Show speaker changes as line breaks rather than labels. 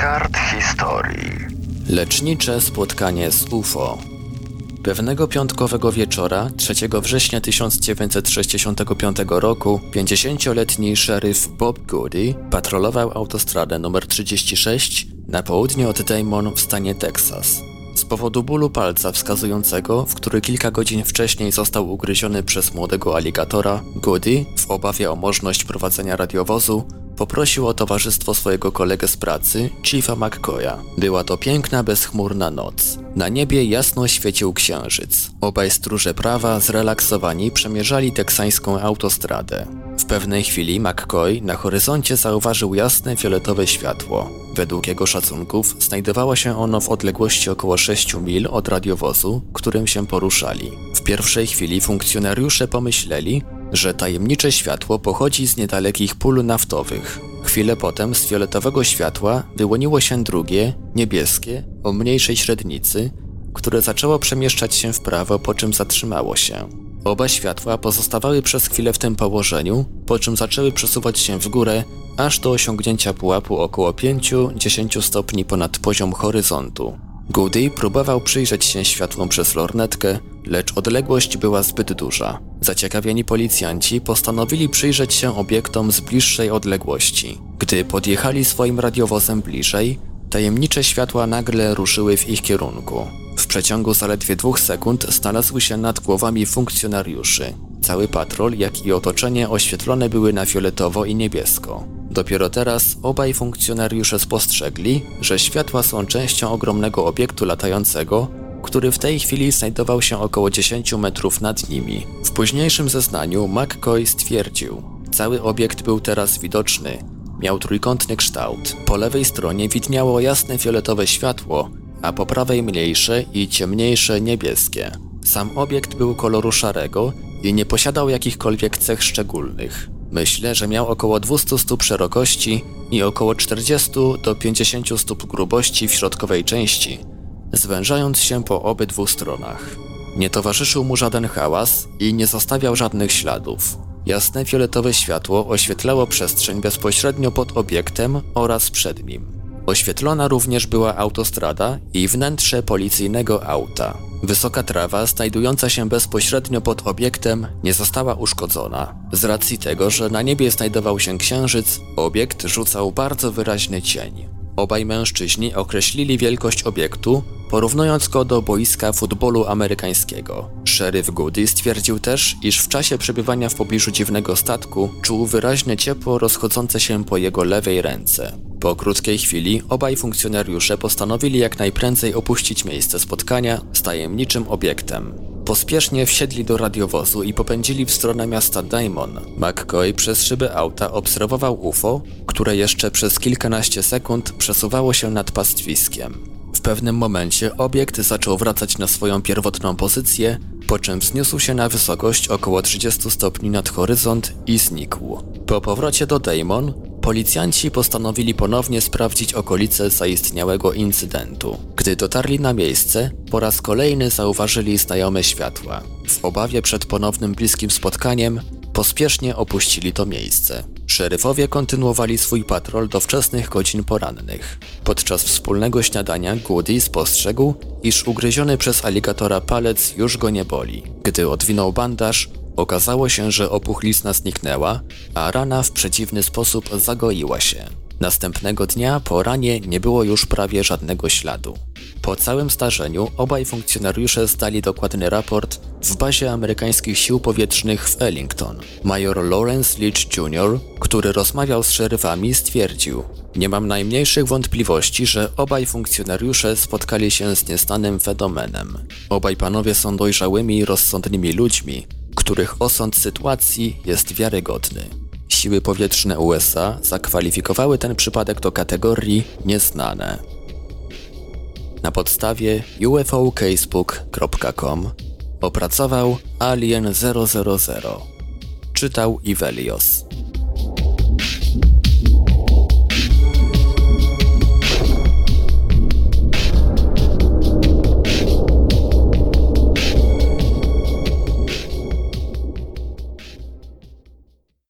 kart historii.
Lecznicze spotkanie z UFO. Pewnego piątkowego wieczora, 3 września 1965 roku, 50-letni szeryf Bob Goody patrolował autostradę nr 36 na południe od Damon w stanie Teksas. Z powodu bólu palca wskazującego, w który kilka godzin wcześniej został ugryziony przez młodego aligatora, Goody, w obawie o możliwość prowadzenia radiowozu, poprosił o towarzystwo swojego kolegę z pracy, Chiefa McCoya. Była to piękna, bezchmurna noc. Na niebie jasno świecił księżyc. Obaj stróże prawa, zrelaksowani, przemierzali teksańską autostradę. W pewnej chwili McCoy na horyzoncie zauważył jasne fioletowe światło. Według jego szacunków znajdowało się ono w odległości około 6 mil od radiowozu, którym się poruszali. W pierwszej chwili funkcjonariusze pomyśleli, że tajemnicze światło pochodzi z niedalekich pól naftowych. Chwilę potem z fioletowego światła wyłoniło się drugie, niebieskie, o mniejszej średnicy, które zaczęło przemieszczać się w prawo, po czym zatrzymało się. Oba światła pozostawały przez chwilę w tym położeniu, po czym zaczęły przesuwać się w górę, aż do osiągnięcia pułapu około 5-10 stopni ponad poziom horyzontu. Goody próbował przyjrzeć się światłom przez lornetkę, lecz odległość była zbyt duża. Zaciekawieni policjanci postanowili przyjrzeć się obiektom z bliższej odległości. Gdy podjechali swoim radiowozem bliżej, tajemnicze światła nagle ruszyły w ich kierunku. W przeciągu zaledwie dwóch sekund znalazły się nad głowami funkcjonariuszy. Cały patrol, jak i otoczenie oświetlone były na fioletowo i niebiesko. Dopiero teraz obaj funkcjonariusze spostrzegli, że światła są częścią ogromnego obiektu latającego, który w tej chwili znajdował się około 10 metrów nad nimi. W późniejszym zeznaniu McCoy stwierdził, cały obiekt był teraz widoczny. Miał trójkątny kształt. Po lewej stronie widniało jasne fioletowe światło, a po prawej mniejsze i ciemniejsze niebieskie. Sam obiekt był koloru szarego i nie posiadał jakichkolwiek cech szczególnych. Myślę, że miał około 200 stóp szerokości i około 40 do 50 stóp grubości w środkowej części, zwężając się po obydwu stronach. Nie towarzyszył mu żaden hałas i nie zostawiał żadnych śladów. Jasne fioletowe światło oświetlało przestrzeń bezpośrednio pod obiektem oraz przed nim. Oświetlona również była autostrada i wnętrze policyjnego auta. Wysoka trawa, znajdująca się bezpośrednio pod obiektem, nie została uszkodzona. Z racji tego, że na niebie znajdował się księżyc, obiekt rzucał bardzo wyraźny cień. Obaj mężczyźni określili wielkość obiektu, porównując go do boiska futbolu amerykańskiego. Szeryf Goody stwierdził też, iż w czasie przebywania w pobliżu dziwnego statku czuł wyraźne ciepło rozchodzące się po jego lewej ręce. Po krótkiej chwili obaj funkcjonariusze postanowili jak najprędzej opuścić miejsce spotkania z tajemniczym obiektem. Pospiesznie wsiedli do radiowozu i popędzili w stronę miasta Daimon. McCoy przez szyby auta obserwował UFO, które jeszcze przez kilkanaście sekund przesuwało się nad pastwiskiem. W pewnym momencie obiekt zaczął wracać na swoją pierwotną pozycję, po czym wzniósł się na wysokość około 30 stopni nad horyzont i znikł. Po powrocie do Damon, policjanci postanowili ponownie sprawdzić okolice zaistniałego incydentu. Gdy dotarli na miejsce, po raz kolejny zauważyli znajome światła. W obawie przed ponownym bliskim spotkaniem, pospiesznie opuścili to miejsce. Szeryfowie kontynuowali swój patrol do wczesnych godzin porannych. Podczas wspólnego śniadania Goody spostrzegł, iż ugryziony przez aligatora palec już go nie boli. Gdy odwinął bandaż, okazało się, że opuchlizna zniknęła, a rana w przeciwny sposób zagoiła się. Następnego dnia po ranie nie było już prawie żadnego śladu. Po całym zdarzeniu obaj funkcjonariusze zdali dokładny raport w bazie amerykańskich sił powietrznych w Ellington. Major Lawrence Leach Jr., który rozmawiał z szeryfami, stwierdził: Nie mam najmniejszych wątpliwości, że obaj funkcjonariusze spotkali się z nieznanym fenomenem. Obaj panowie są dojrzałymi i rozsądnymi ludźmi, których osąd sytuacji jest wiarygodny. Siły powietrzne USA zakwalifikowały ten przypadek do kategorii nieznane. Na podstawie ufocasebook.com opracował Alien 000. Czytał Ivelios.